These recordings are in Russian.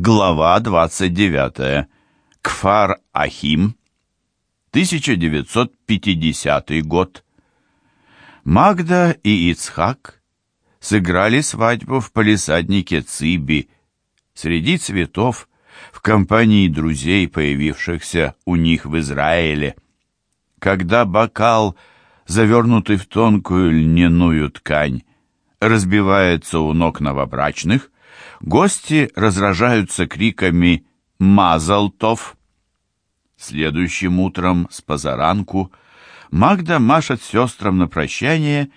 Глава 29. Кфар Ахим. 1950 год. Магда и Ицхак сыграли свадьбу в палисаднике Циби среди цветов в компании друзей, появившихся у них в Израиле. Когда бокал, завернутый в тонкую льняную ткань, разбивается у ног новобрачных, Гости разражаются криками «Мазалтов!». Следующим утром с позаранку Магда машет сестрам на прощание,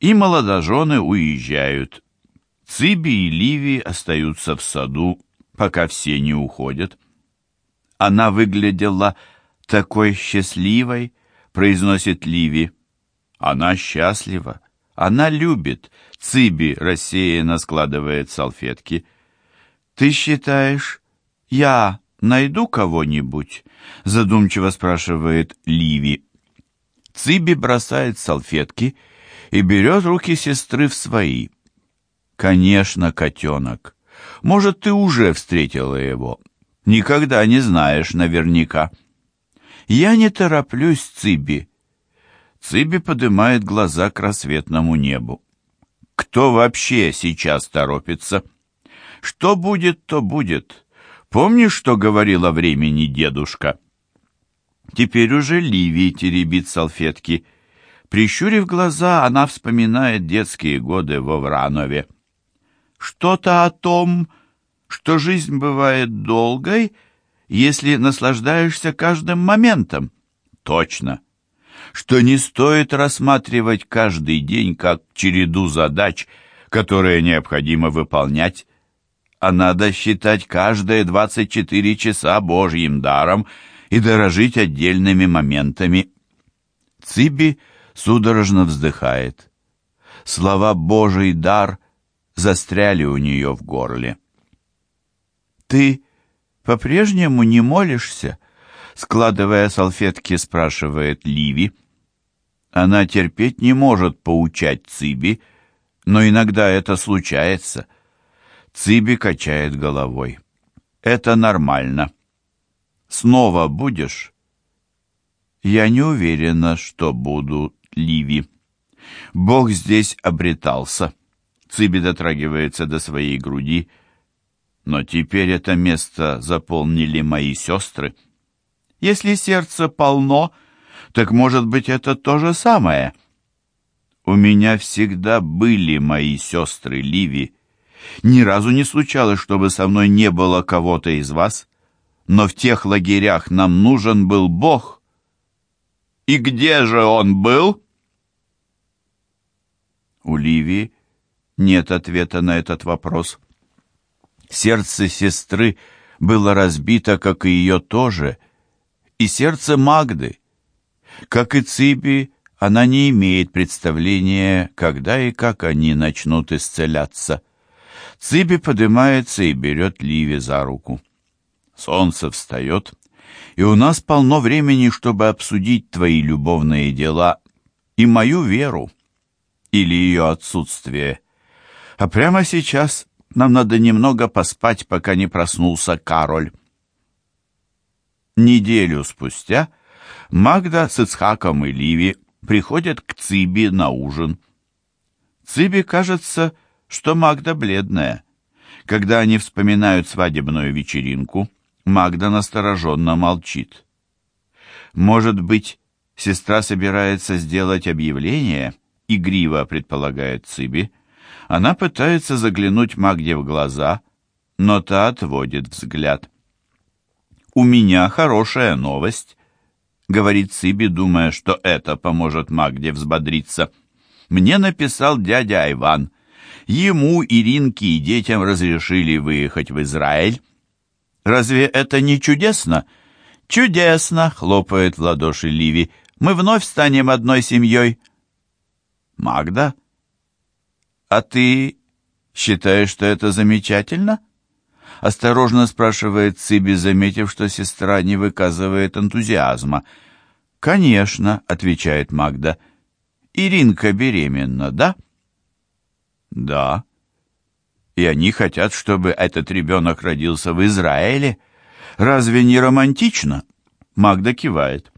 и молодожены уезжают. Циби и Ливи остаются в саду, пока все не уходят. Она выглядела такой счастливой, произносит Ливи. Она счастлива, она любит. Циби рассеянно складывает салфетки. «Ты считаешь, я найду кого-нибудь?» Задумчиво спрашивает Ливи. Циби бросает салфетки и берет руки сестры в свои. «Конечно, котенок. Может, ты уже встретила его. Никогда не знаешь наверняка». «Я не тороплюсь, Циби». Циби поднимает глаза к рассветному небу. «Кто вообще сейчас торопится?» Что будет, то будет. Помнишь, что говорил о времени дедушка? Теперь уже Ливий теребит салфетки. Прищурив глаза, она вспоминает детские годы во Вранове. Что-то о том, что жизнь бывает долгой, если наслаждаешься каждым моментом. Точно. Что не стоит рассматривать каждый день как череду задач, которые необходимо выполнять, а надо считать каждые 24 часа Божьим даром и дорожить отдельными моментами. Циби судорожно вздыхает. Слова «Божий дар» застряли у нее в горле. «Ты по-прежнему не молишься?» Складывая салфетки, спрашивает Ливи. Она терпеть не может поучать Циби, но иногда это случается — Циби качает головой. «Это нормально. Снова будешь?» «Я не уверена, что буду, Ливи. Бог здесь обретался». Циби дотрагивается до своей груди. «Но теперь это место заполнили мои сестры. Если сердце полно, так, может быть, это то же самое?» «У меня всегда были мои сестры, Ливи», ни разу не случалось, чтобы со мной не было кого-то из вас, но в тех лагерях нам нужен был Бог. И где же он был? У Ливии нет ответа на этот вопрос. Сердце сестры было разбито, как и ее тоже, и сердце Магды. Как и Циби, она не имеет представления, когда и как они начнут исцеляться. Циби поднимается и берет Ливи за руку. Солнце встает, и у нас полно времени, чтобы обсудить твои любовные дела и мою веру или ее отсутствие. А прямо сейчас нам надо немного поспать, пока не проснулся Кароль. Неделю спустя Магда с Ицхаком и Ливи приходят к Циби на ужин. Циби, кажется, что Магда бледная. Когда они вспоминают свадебную вечеринку, Магда настороженно молчит. «Может быть, сестра собирается сделать объявление?» — игриво предполагает Циби. Она пытается заглянуть Магде в глаза, но та отводит взгляд. «У меня хорошая новость», — говорит Циби, думая, что это поможет Магде взбодриться. «Мне написал дядя Айван. Ему, Иринке и детям разрешили выехать в Израиль. Разве это не чудесно? Чудесно, хлопает в ладоши Ливи. Мы вновь станем одной семьей. Магда? А ты считаешь, что это замечательно? Осторожно спрашивает Циби, заметив, что сестра не выказывает энтузиазма. «Конечно», — отвечает Магда. «Иринка беременна, да?» «Да». И они хотят, чтобы этот ребенок родился в Израиле. Разве не романтично? Магда кивает.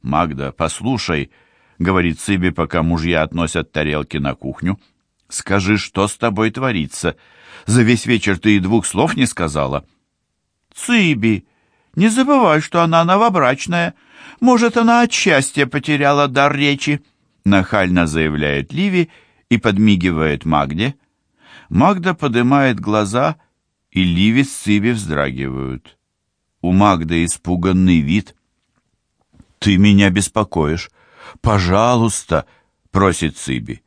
«Магда, послушай», — говорит Циби, пока мужья относят тарелки на кухню. «Скажи, что с тобой творится? За весь вечер ты и двух слов не сказала». «Циби, не забывай, что она новобрачная. Может, она от счастья потеряла дар речи», — нахально заявляет Ливи и подмигивает Магде. Магда поднимает глаза, и Ливи с Циби вздрагивают. У Магды испуганный вид. «Ты меня беспокоишь. Пожалуйста», — просит Циби.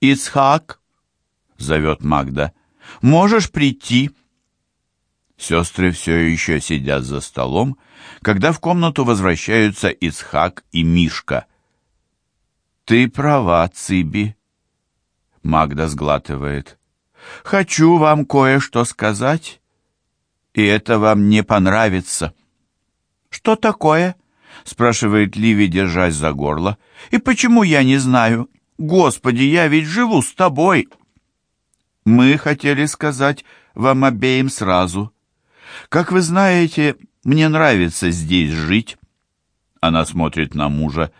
«Ицхак», — зовет Магда, — «можешь прийти?» Сестры все еще сидят за столом, когда в комнату возвращаются Ицхак и Мишка. «Ты права, Циби», — Магда сглатывает. «Хочу вам кое-что сказать, и это вам не понравится». «Что такое?» — спрашивает Ливи, держась за горло. «И почему я не знаю? Господи, я ведь живу с тобой!» «Мы хотели сказать вам обеим сразу», как вы знаете, мне нравится здесь жить. Она смотрит на мужа.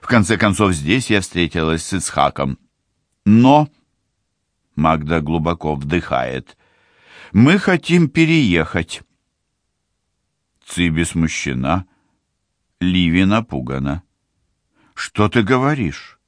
В конце концов, здесь я встретилась с Исхаком. Но... Магда глубоко вдыхает. Мы хотим переехать. Циби смущена. Ливи напугана. «Что ты говоришь?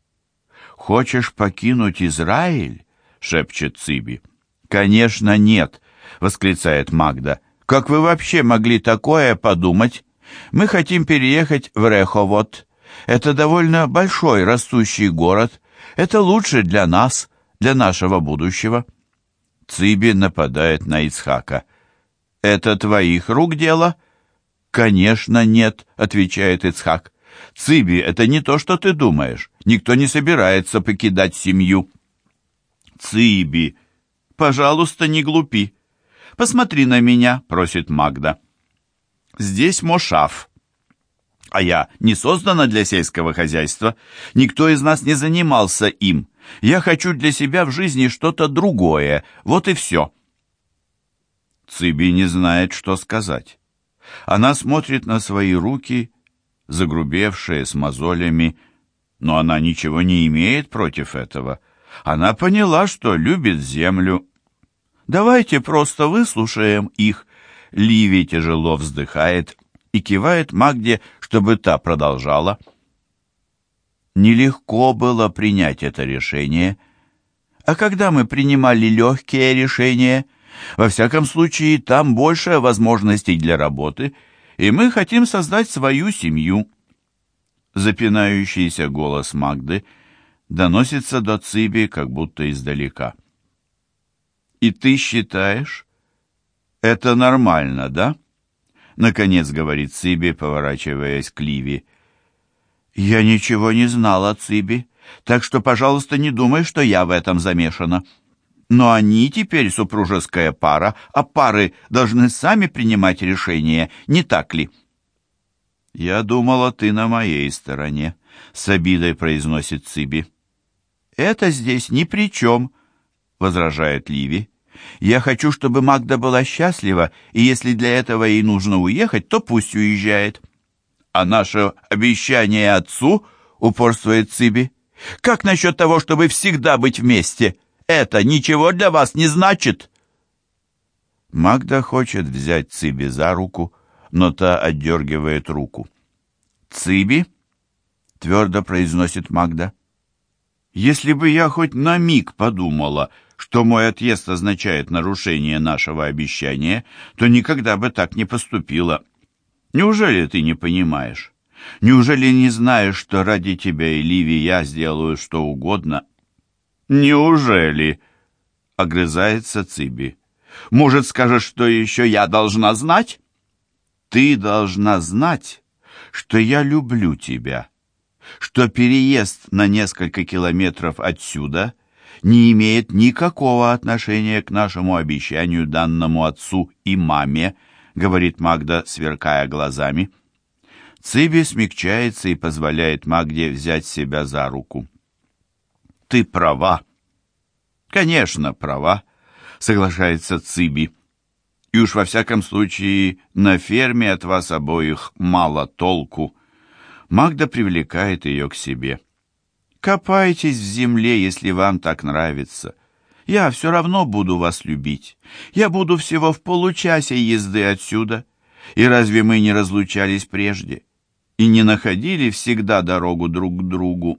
Хочешь покинуть Израиль?» — шепчет Циби. «Конечно, нет!» — восклицает Магда. Как вы вообще могли такое подумать? Мы хотим переехать в Реховод. Это довольно большой растущий город. Это лучше для нас, для нашего будущего. Циби нападает на Ицхака. «Это твоих рук дело?» «Конечно нет», — отвечает Ицхак. «Циби, это не то, что ты думаешь. Никто не собирается покидать семью». «Циби, пожалуйста, не глупи. «Посмотри на меня», — просит Магда. «Здесь Мошав. А я не создана для сельского хозяйства. Никто из нас не занимался им. Я хочу для себя в жизни что-то другое. Вот и все». Циби не знает, что сказать. Она смотрит на свои руки, загрубевшие с мозолями, но она ничего не имеет против этого. Она поняла, что любит землю Давайте просто выслушаем их. Ливи тяжело вздыхает и кивает Магде, чтобы та продолжала. Нелегко было принять это решение. А когда мы принимали легкие решения, во всяком случае, там больше возможностей для работы, и мы хотим создать свою семью. Запинающийся голос Магды доносится до Циби, как будто издалека. И ты считаешь, это нормально, да? Наконец говорит Циби, поворачиваясь к Ливи. Я ничего не знала, Циби, так что, пожалуйста, не думай, что я в этом замешана. Но они теперь супружеская пара, а пары должны сами принимать решения, не так ли? «Я думала, ты на моей стороне», — с обидой произносит Циби. «Это здесь ни при чем», — возражает Ливи. Я хочу, чтобы Магда была счастлива, и если для этого ей нужно уехать, то пусть уезжает. А наше обещание отцу, упорствует Циби, как насчет того, чтобы всегда быть вместе? Это ничего для вас не значит. Магда хочет взять Циби за руку, но та отдергивает руку. «Циби?» — твердо произносит Магда. «Если бы я хоть на миг подумала, что мой отъезд означает нарушение нашего обещания, то никогда бы так не поступила. Неужели ты не понимаешь? Неужели не знаешь, что ради тебя и Ливи я сделаю что угодно? Неужели? Огрызается Циби. Может, скажешь, что еще я должна знать? Ты должна знать, что я люблю тебя, что переезд на несколько километров отсюда — не имеет никакого отношения к нашему обещанию данному отцу и маме, говорит Магда, сверкая глазами. Циби смягчается и позволяет Магде взять себя за руку. Ты права. Конечно, права. соглашается Циби. «И уж во всяком случае на ферме от вас обоих мало толку». Магда привлекает ее к себе. «Копайтесь в земле, если вам так нравится. Я все равно буду вас любить. Я буду всего в получасе езды отсюда. И разве мы не разлучались прежде? И не находили всегда дорогу друг к другу?»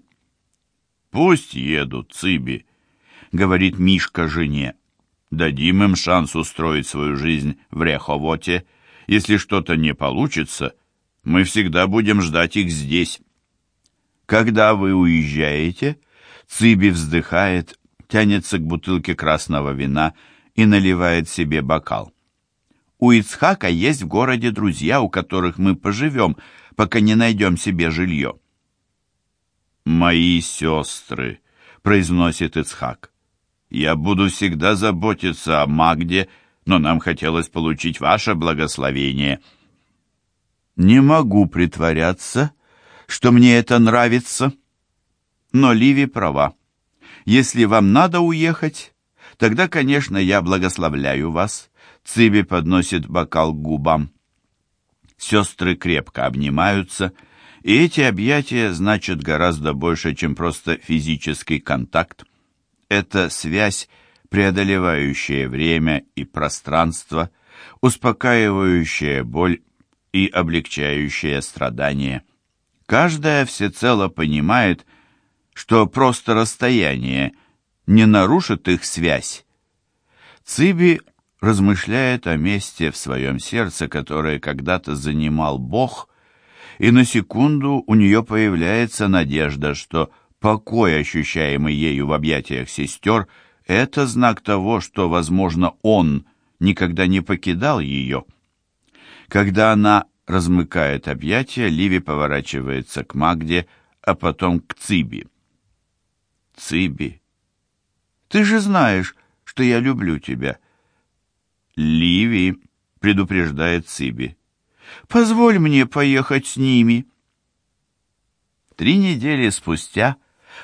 «Пусть едут, Циби», — говорит Мишка жене. «Дадим им шанс устроить свою жизнь в Реховоте. Если что-то не получится, мы всегда будем ждать их здесь». «Когда вы уезжаете?» Циби вздыхает, тянется к бутылке красного вина и наливает себе бокал. «У Ицхака есть в городе друзья, у которых мы поживем, пока не найдем себе жилье». «Мои сестры», — произносит Ицхак. «Я буду всегда заботиться о Магде, но нам хотелось получить ваше благословение». «Не могу притворяться, что мне это нравится». Но Ливи права. Если вам надо уехать, тогда, конечно, я благословляю вас. Циби подносит бокал к губам. Сестры крепко обнимаются — и эти объятия значат гораздо больше, чем просто физический контакт. Это связь, преодолевающая время и пространство, успокаивающая боль и облегчающая страдания. Каждая всецело понимает, что просто расстояние не нарушит их связь. Циби размышляет о месте в своем сердце, которое когда-то занимал Бог, и на секунду у нее появляется надежда, что покой, ощущаемый ею в объятиях сестер, это знак того, что, возможно, он никогда не покидал ее. Когда она размыкает объятия, Ливи поворачивается к Магде, а потом к Циби. «Циби, ты же знаешь, что я люблю тебя». «Ливи», — предупреждает Циби, Позволь мне поехать с ними». Три недели спустя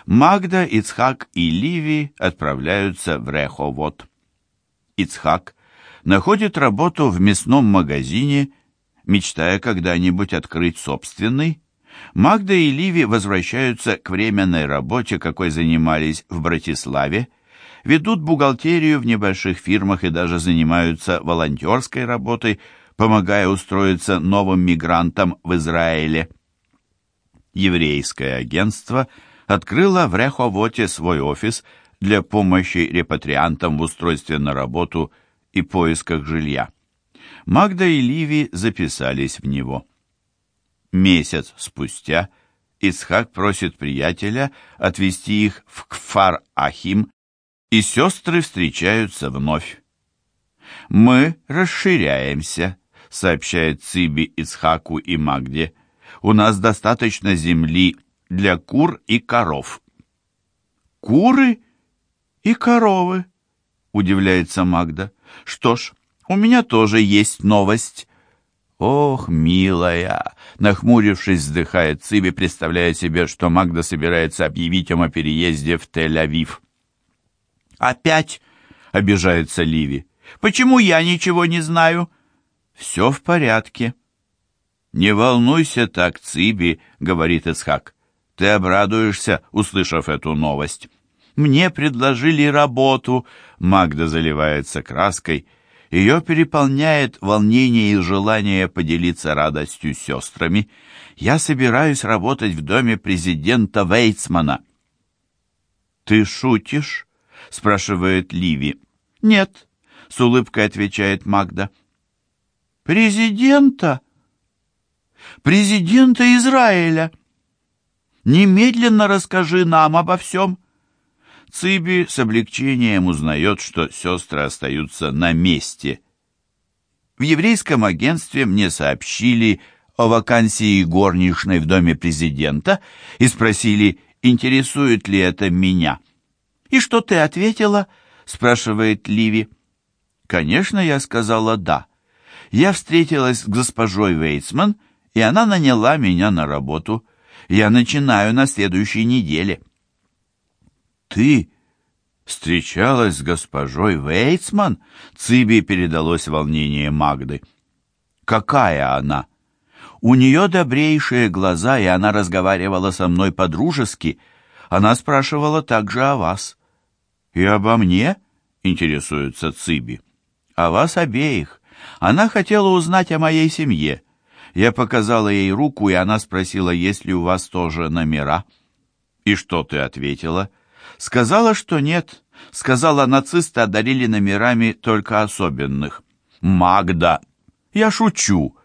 Магда, Ицхак и Ливи отправляются в Реховод. Ицхак находит работу в мясном магазине, мечтая когда-нибудь открыть собственный. Магда и Ливи возвращаются к временной работе, какой занимались в Братиславе, ведут бухгалтерию в небольших фирмах и даже занимаются волонтерской работой, помогая устроиться новым мигрантам в Израиле. Еврейское агентство открыло в Реховоте свой офис для помощи репатриантам в устройстве на работу и поисках жилья. Магда и Ливи записались в него. Месяц спустя Исхак просит приятеля отвезти их в Кфар-Ахим, и сестры встречаются вновь. «Мы расширяемся», сообщает Циби, Ицхаку и Магде. «У нас достаточно земли для кур и коров». «Куры и коровы?» — удивляется Магда. «Что ж, у меня тоже есть новость». «Ох, милая!» — нахмурившись, вздыхает Циби, представляя себе, что Магда собирается объявить им о переезде в Тель-Авив. «Опять?» — обижается Ливи. «Почему я ничего не знаю?» «Все в порядке». «Не волнуйся так, Циби», — говорит Исхак. «Ты обрадуешься, услышав эту новость». «Мне предложили работу», — Магда заливается краской. Ее переполняет волнение и желание поделиться радостью с сестрами. «Я собираюсь работать в доме президента Вейцмана». «Ты шутишь?» — спрашивает Ливи. «Нет», — с улыбкой отвечает Магда. Президента? Президента Израиля. Немедленно расскажи нам обо всем. Циби с облегчением узнает, что сестры остаются на месте. В еврейском агентстве мне сообщили о вакансии горничной в доме президента и спросили, интересует ли это меня. «И что ты ответила?» — спрашивает Ливи. «Конечно, я сказала «да» я встретилась с госпожой Вейцман, и она наняла меня на работу. Я начинаю на следующей неделе. Ты Встречалась с госпожой Вейцман? Циби передалось волнение Магды. Какая она? У нее добрейшие глаза, и она разговаривала со мной по-дружески. Она спрашивала также о вас. И обо мне? Интересуется Циби. О вас обеих. Она хотела узнать о моей семье. Я показала ей руку, и она спросила, есть ли у вас тоже номера. И что ты ответила? Сказала, что нет. Сказала, нацисты одарили номерами только особенных. Магда! Я шучу.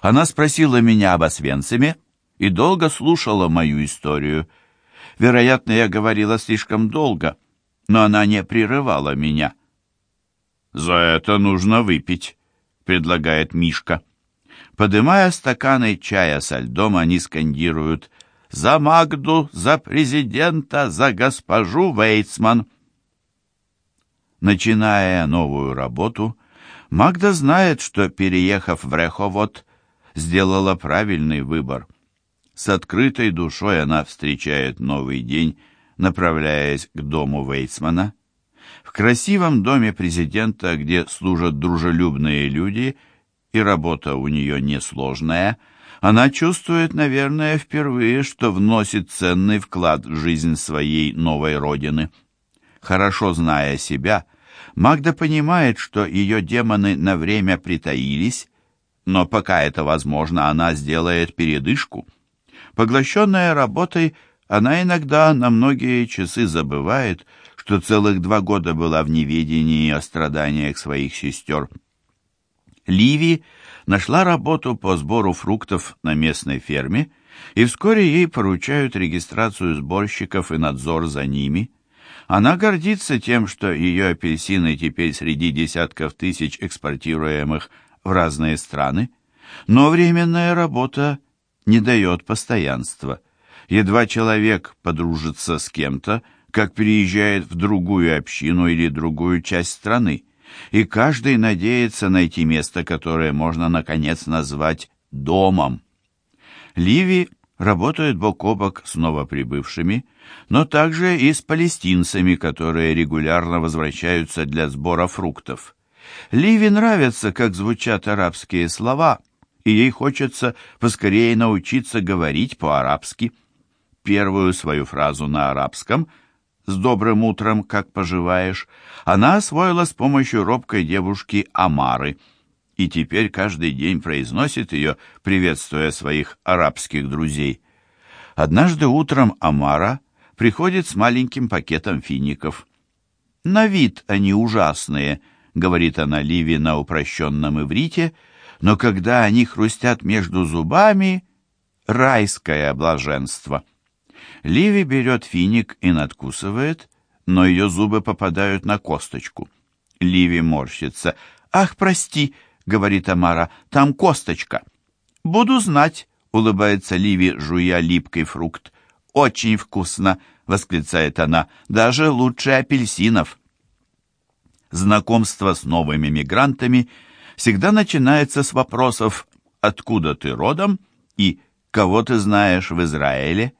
Она спросила меня об Освенциме и долго слушала мою историю. Вероятно, я говорила слишком долго, но она не прерывала меня. «За это нужно выпить», — предлагает Мишка. Подымая стаканы чая со льдом, они скандируют «За Магду, за президента, за госпожу Вейцман». Начиная новую работу, Магда знает, что, переехав в Реховод, сделала правильный выбор. С открытой душой она встречает новый день, направляясь к дому Вейцмана. В красивом доме президента, где служат дружелюбные люди, и работа у нее несложная, она чувствует, наверное, впервые, что вносит ценный вклад в жизнь своей новой родины. Хорошо зная себя, Магда понимает, что ее демоны на время притаились, но пока это возможно, она сделает передышку. Поглощенная работой, она иногда на многие часы забывает, что целых два года была в неведении о страданиях своих сестер. Ливи нашла работу по сбору фруктов на местной ферме, и вскоре ей поручают регистрацию сборщиков и надзор за ними. Она гордится тем, что ее апельсины теперь среди десятков тысяч экспортируемых в разные страны, но временная работа не дает постоянства. Едва человек подружится с кем-то, как переезжает в другую общину или другую часть страны, и каждый надеется найти место, которое можно, наконец, назвать домом. Ливи работает бок о бок с новоприбывшими, но также и с палестинцами, которые регулярно возвращаются для сбора фруктов. Ливи нравится, как звучат арабские слова, и ей хочется поскорее научиться говорить по-арабски. Первую свою фразу на арабском «С добрым утром, как поживаешь?» она освоила с помощью робкой девушки Амары, и теперь каждый день произносит ее, приветствуя своих арабских друзей. Однажды утром Амара приходит с маленьким пакетом фиников. На вид они ужасные – говорит она Ливи на упрощенном иврите, но когда они хрустят между зубами, райское блаженство. Ливи берет финик и надкусывает, но ее зубы попадают на косточку. Ливи морщится. «Ах, прости!» — говорит Амара. «Там косточка». «Буду знать», — улыбается Ливи, жуя липкий фрукт. «Очень вкусно!» — восклицает она. «Даже лучше апельсинов» знакомство с новыми мигрантами всегда начинается с вопросов «Откуда ты родом?» и «Кого ты знаешь в Израиле?»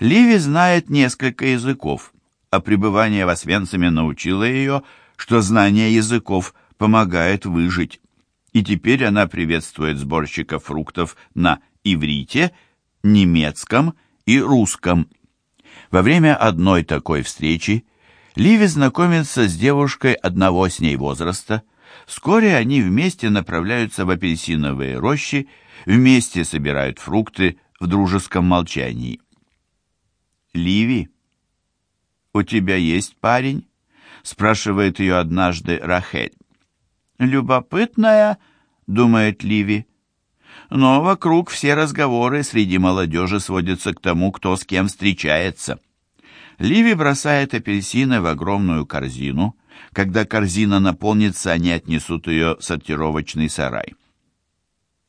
Ливи знает несколько языков, а пребывание в Освенциме научило ее, что знание языков помогает выжить. И теперь она приветствует сборщиков фруктов на иврите, немецком и русском. Во время одной такой встречи Ливи знакомится с девушкой одного с ней возраста. Вскоре они вместе направляются в апельсиновые рощи, вместе собирают фрукты в дружеском молчании. «Ливи, у тебя есть парень?» — спрашивает ее однажды Рахель. «Любопытная», — думает Ливи. Но вокруг все разговоры среди молодежи сводятся к тому, кто с кем встречается. Ливи бросает апельсины в огромную корзину. Когда корзина наполнится, они отнесут ее в сортировочный сарай.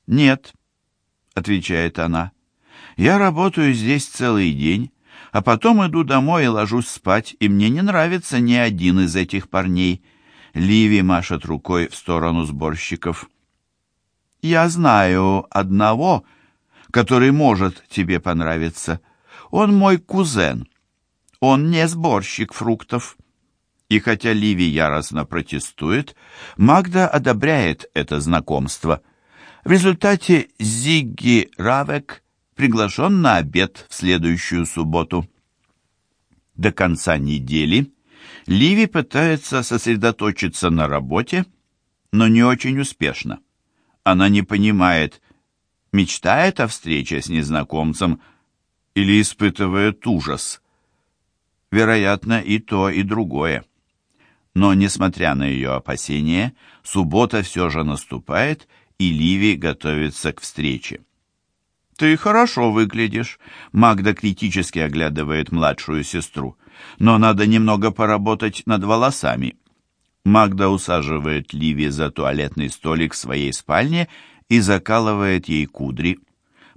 «Нет», — отвечает она, — «я работаю здесь целый день, а потом иду домой и ложусь спать, и мне не нравится ни один из этих парней». Ливи машет рукой в сторону сборщиков. «Я знаю одного, который может тебе понравиться. Он мой кузен». Он не сборщик фруктов. И хотя Ливи яростно протестует, Магда одобряет это знакомство. В результате Зигги Равек приглашен на обед в следующую субботу. До конца недели Ливи пытается сосредоточиться на работе, но не очень успешно. Она не понимает, мечтает о встрече с незнакомцем или испытывает ужас. Вероятно, и то, и другое. Но, несмотря на ее опасения, суббота все же наступает, и Ливи готовится к встрече. «Ты хорошо выглядишь», — Магда критически оглядывает младшую сестру. «Но надо немного поработать над волосами». Магда усаживает Ливи за туалетный столик в своей спальне и закалывает ей кудри.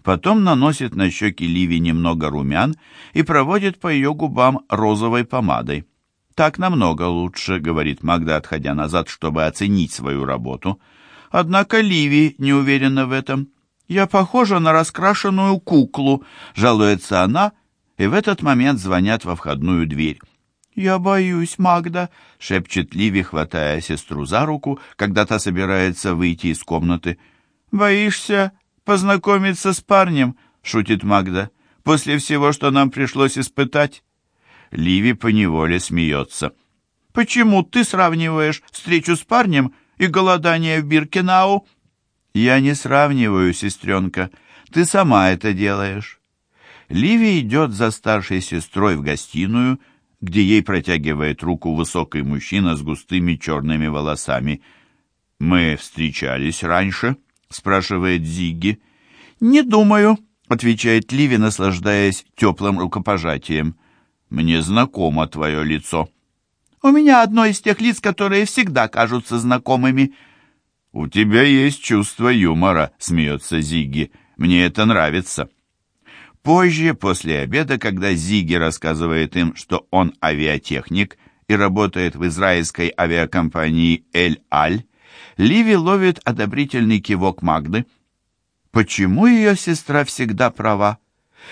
Потом наносит на щеки Ливи немного румян и проводит по ее губам розовой помадой. «Так намного лучше», — говорит Магда, отходя назад, чтобы оценить свою работу. Однако Ливи не уверена в этом. «Я похожа на раскрашенную куклу», — жалуется она, и в этот момент звонят во входную дверь. «Я боюсь, Магда», — шепчет Ливи, хватая сестру за руку, когда та собирается выйти из комнаты. «Боишься познакомиться с парнем?» — шутит Магда. «После всего, что нам пришлось испытать?» Ливи поневоле смеется. «Почему ты сравниваешь встречу с парнем и голодание в Биркенау?» «Я не сравниваю, сестренка. Ты сама это делаешь». Ливи идет за старшей сестрой в гостиную, где ей протягивает руку высокий мужчина с густыми черными волосами. «Мы встречались раньше?» — спрашивает Зигги. «Не думаю», — отвечает Ливи, наслаждаясь теплым рукопожатием. «Мне знакомо твое лицо». «У меня одно из тех лиц, которые всегда кажутся знакомыми». «У тебя есть чувство юмора», — смеется Зигги. «Мне это нравится». Позже, после обеда, когда Зиги рассказывает им, что он авиатехник и работает в израильской авиакомпании «Эль-Аль», Ливи ловит одобрительный кивок Магды. Почему ее сестра всегда права?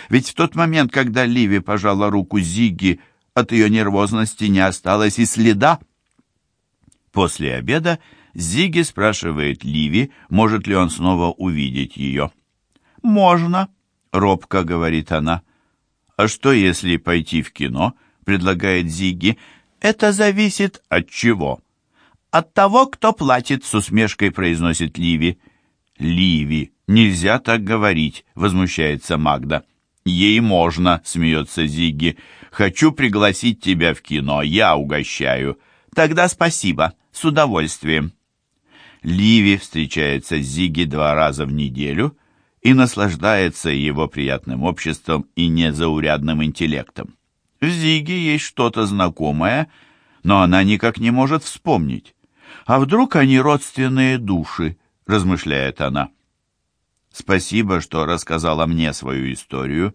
Ведь в тот момент, когда Ливи пожала руку Зиги, от ее нервозности не осталось и следа. После обеда Зиги спрашивает Ливи, может ли он снова увидеть ее. «Можно», — робко говорит она. «А что, если пойти в кино?» — предлагает Зиги. «Это зависит от чего?» «От того, кто платит», — с усмешкой произносит Ливи. «Ливи, нельзя так говорить», — возмущается Магда. «Ей можно», — смеется Зиги. «Хочу пригласить тебя в кино, я угощаю». «Тогда спасибо, с удовольствием». Ливи встречается с Зиги два раза в неделю и наслаждается его приятным обществом и незаурядным интеллектом. В Зиге есть что-то знакомое, но она никак не может вспомнить. А вдруг они родственные души, размышляет она. Спасибо, что рассказала мне свою историю,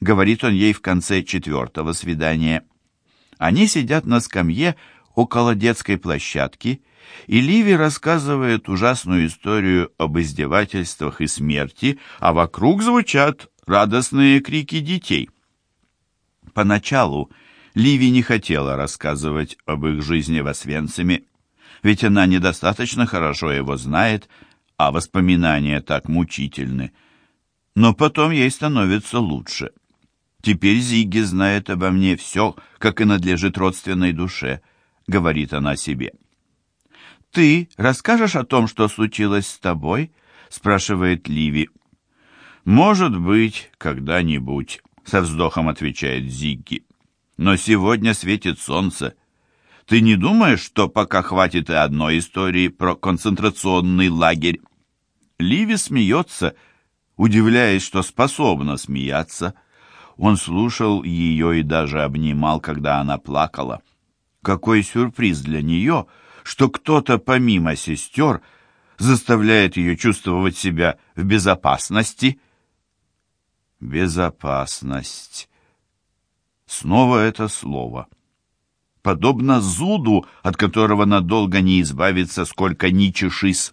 говорит он ей в конце четвертого свидания. Они сидят на скамье около детской площадки, и Ливи рассказывает ужасную историю об издевательствах и смерти, а вокруг звучат радостные крики детей. Поначалу Ливи не хотела рассказывать об их жизни в Освенциме, ведь она недостаточно хорошо его знает, а воспоминания так мучительны. Но потом ей становится лучше. Теперь Зиги знает обо мне все, как и надлежит родственной душе, говорит она себе. «Ты расскажешь о том, что случилось с тобой?» спрашивает Ливи. «Может быть, когда-нибудь», — со вздохом отвечает Зигги. «Но сегодня светит солнце, ты не думаешь, что пока хватит и одной истории про концентрационный лагерь? Ливи смеется, удивляясь, что способна смеяться. Он слушал ее и даже обнимал, когда она плакала. Какой сюрприз для нее, что кто-то помимо сестер заставляет ее чувствовать себя в безопасности. Безопасность. Снова это слово подобно зуду, от которого надолго не избавиться, сколько ни чешись.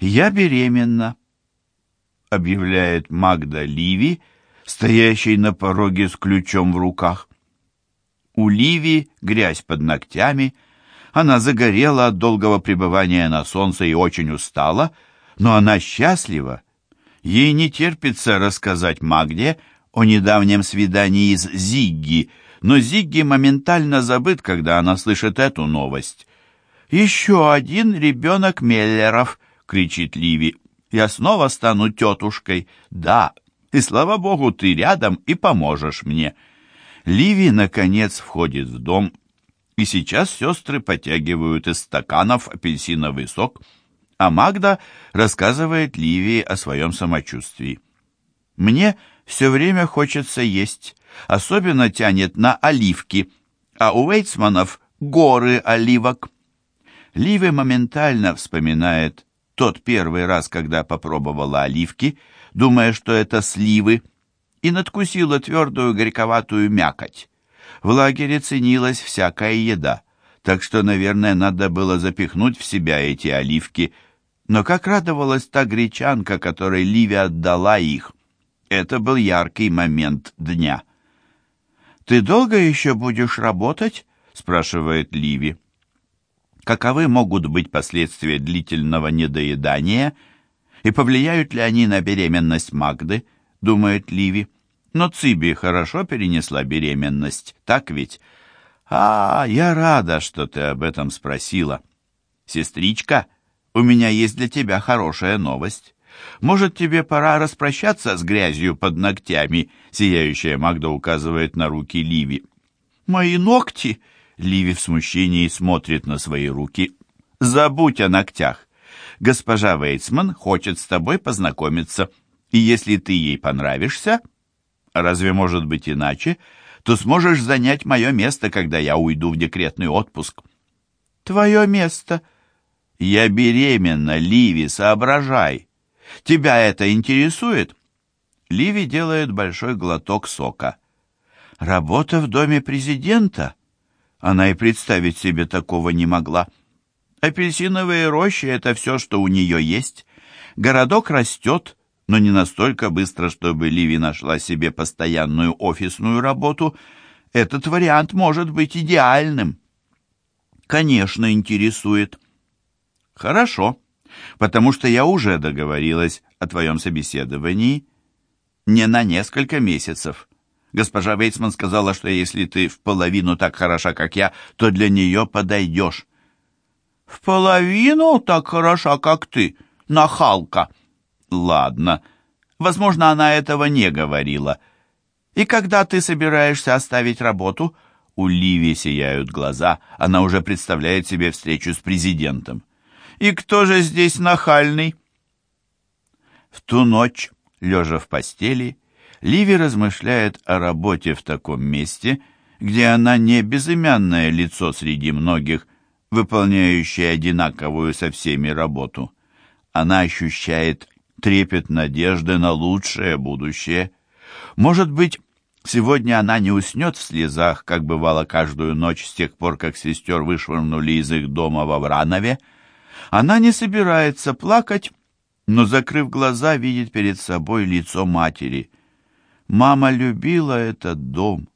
«Я беременна», — объявляет Магда Ливи, стоящей на пороге с ключом в руках. У Ливи грязь под ногтями. Она загорела от долгого пребывания на солнце и очень устала, но она счастлива. Ей не терпится рассказать Магде о недавнем свидании с Зигги, но Зигги моментально забыт, когда она слышит эту новость. «Еще один ребенок Меллеров!» — кричит Ливи. «Я снова стану тетушкой. Да, и слава богу, ты рядом и поможешь мне». Ливи, наконец, входит в дом, и сейчас сестры потягивают из стаканов апельсиновый сок, а Магда рассказывает Ливии о своем самочувствии. «Мне все время хочется есть, особенно тянет на оливки, а у Вейтсманов горы оливок». Ливи моментально вспоминает тот первый раз, когда попробовала оливки, думая, что это сливы, и надкусила твердую горьковатую мякоть. В лагере ценилась всякая еда, так что, наверное, надо было запихнуть в себя эти оливки. Но как радовалась та гречанка, которой Ливи отдала их. Это был яркий момент дня. «Ты долго еще будешь работать?» — спрашивает Ливи. Каковы могут быть последствия длительного недоедания и повлияют ли они на беременность Магды, думает Ливи. Но Циби хорошо перенесла беременность, так ведь? А, я рада, что ты об этом спросила. Сестричка, у меня есть для тебя хорошая новость. Может, тебе пора распрощаться с грязью под ногтями, сияющая Магда указывает на руки Ливи. Мои ногти, Ливи в смущении смотрит на свои руки. «Забудь о ногтях. Госпожа Вейцман хочет с тобой познакомиться, и если ты ей понравишься, разве может быть иначе, то сможешь занять мое место, когда я уйду в декретный отпуск». «Твое место?» «Я беременна, Ливи, соображай. Тебя это интересует?» Ливи делает большой глоток сока. «Работа в доме президента?» Она и представить себе такого не могла. Апельсиновые рощи — это все, что у нее есть. Городок растет, но не настолько быстро, чтобы Ливи нашла себе постоянную офисную работу. Этот вариант может быть идеальным. Конечно, интересует. Хорошо, потому что я уже договорилась о твоем собеседовании не на несколько месяцев. Госпожа Вейцман сказала, что если ты в половину так хороша, как я, то для нее подойдешь. В половину так хороша, как ты, нахалка. Ладно. Возможно, она этого не говорила. И когда ты собираешься оставить работу? У Ливи сияют глаза. Она уже представляет себе встречу с президентом. И кто же здесь нахальный? В ту ночь, лежа в постели, Ливи размышляет о работе в таком месте, где она не безымянное лицо среди многих, выполняющее одинаковую со всеми работу. Она ощущает трепет надежды на лучшее будущее. Может быть, сегодня она не уснет в слезах, как бывало каждую ночь с тех пор, как сестер вышвырнули из их дома во Вранове. Она не собирается плакать, но, закрыв глаза, видит перед собой лицо матери. Мама любила этот дом.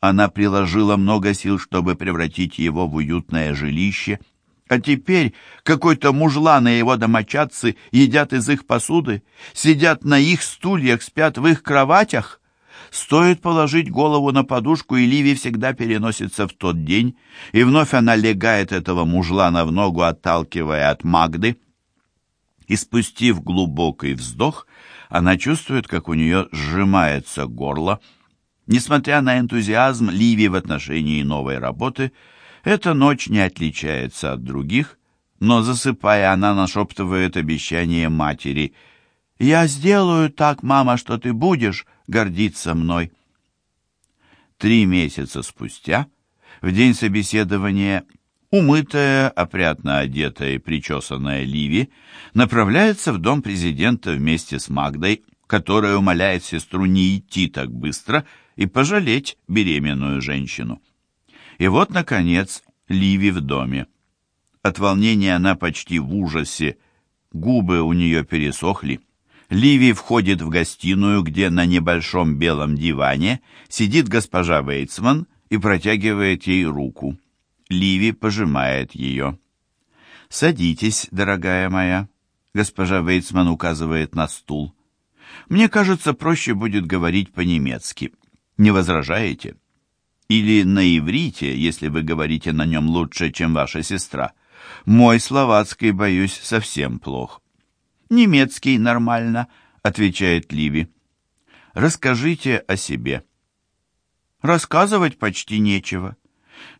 Она приложила много сил, чтобы превратить его в уютное жилище. А теперь какой-то мужлан и его домочадцы едят из их посуды, сидят на их стульях, спят в их кроватях. Стоит положить голову на подушку, и Ливи всегда переносится в тот день, и вновь она легает этого мужлана в ногу, отталкивая от Магды. И спустив глубокий вздох, она чувствует, как у нее сжимается горло. Несмотря на энтузиазм Ливи в отношении новой работы, эта ночь не отличается от других, но, засыпая, она нашептывает обещание матери. «Я сделаю так, мама, что ты будешь гордиться мной». Три месяца спустя, в день собеседования, Умытая, опрятно одетая и причесанная Ливи направляется в дом президента вместе с Магдой, которая умоляет сестру не идти так быстро и пожалеть беременную женщину. И вот, наконец, Ливи в доме. От волнения она почти в ужасе, губы у нее пересохли. Ливи входит в гостиную, где на небольшом белом диване сидит госпожа Вейцман и протягивает ей руку. Ливи пожимает ее. «Садитесь, дорогая моя», — госпожа Вейцман указывает на стул. «Мне кажется, проще будет говорить по-немецки. Не возражаете?» Или на иврите, если вы говорите на нем лучше, чем ваша сестра. Мой словацкий, боюсь, совсем плох. Немецкий нормально, отвечает Ливи. Расскажите о себе. Рассказывать почти нечего.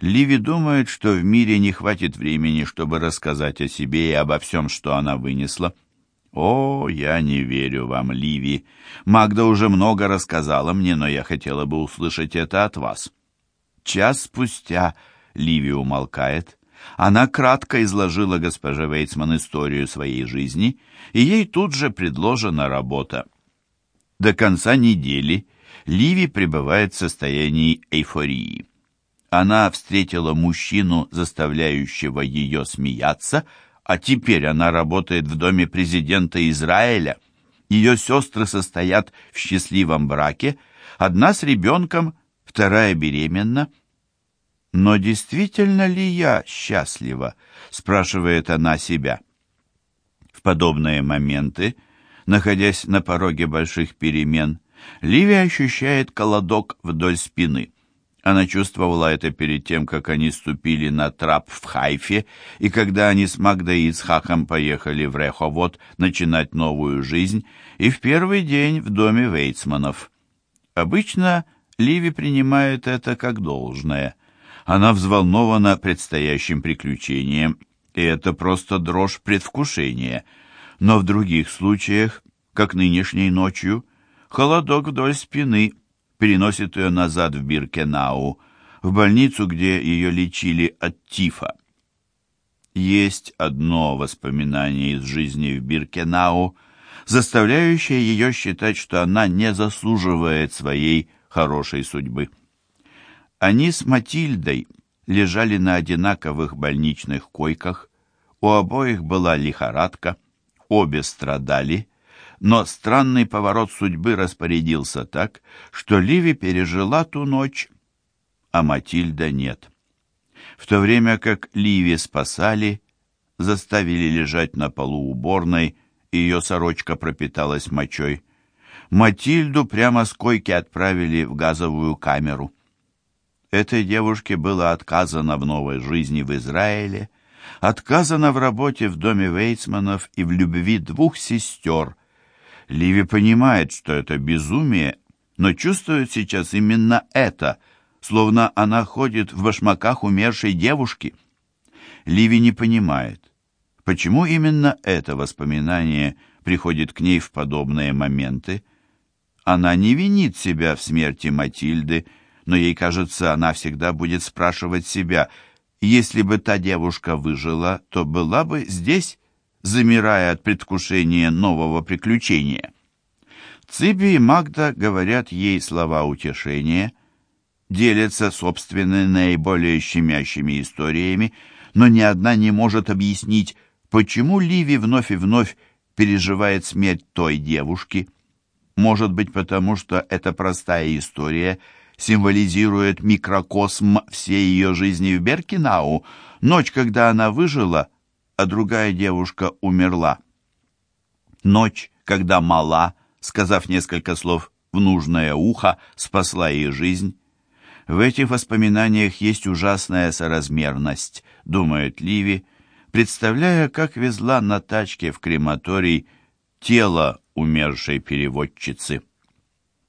Ливи думает, что в мире не хватит времени, чтобы рассказать о себе и обо всем, что она вынесла. «О, я не верю вам, Ливи. Магда уже много рассказала мне, но я хотела бы услышать это от вас». Час спустя Ливи умолкает. Она кратко изложила госпоже Вейцман историю своей жизни, и ей тут же предложена работа. До конца недели Ливи пребывает в состоянии эйфории. Она встретила мужчину, заставляющего ее смеяться, а теперь она работает в доме президента Израиля. Ее сестры состоят в счастливом браке, одна с ребенком, вторая беременна. «Но действительно ли я счастлива?» — спрашивает она себя. В подобные моменты, находясь на пороге больших перемен, Ливия ощущает колодок вдоль спины. Она чувствовала это перед тем, как они ступили на трап в Хайфе, и когда они с Магдой и Ицхаком поехали в Реховод начинать новую жизнь, и в первый день в доме Вейцманов. Обычно Ливи принимает это как должное. Она взволнована предстоящим приключением, и это просто дрожь предвкушения. Но в других случаях, как нынешней ночью, холодок вдоль спины переносит ее назад в Биркенау, в больницу, где ее лечили от тифа. Есть одно воспоминание из жизни в Биркенау, заставляющее ее считать, что она не заслуживает своей хорошей судьбы. Они с Матильдой лежали на одинаковых больничных койках, у обоих была лихорадка, обе страдали, но странный поворот судьбы распорядился так, что Ливи пережила ту ночь, а Матильда нет. В то время как Ливи спасали, заставили лежать на полу уборной, ее сорочка пропиталась мочой, Матильду прямо с койки отправили в газовую камеру. Этой девушке было отказано в новой жизни в Израиле, отказано в работе в доме Вейцманов и в любви двух сестер. Ливи понимает, что это безумие, но чувствует сейчас именно это, словно она ходит в башмаках умершей девушки. Ливи не понимает, почему именно это воспоминание приходит к ней в подобные моменты, она не винит себя в смерти Матильды, но ей кажется, она всегда будет спрашивать себя, если бы та девушка выжила, то была бы здесь, замирая от предвкушения нового приключения. Циби и Магда говорят ей слова утешения, делятся собственными наиболее щемящими историями, но ни одна не может объяснить, почему Ливи вновь и вновь переживает смерть той девушки – может быть, потому что эта простая история символизирует микрокосм всей ее жизни в Беркинау, ночь, когда она выжила, а другая девушка умерла. Ночь, когда мала, сказав несколько слов в нужное ухо, спасла ей жизнь. В этих воспоминаниях есть ужасная соразмерность, думает Ливи, представляя, как везла на тачке в крематорий тело умершей переводчицы.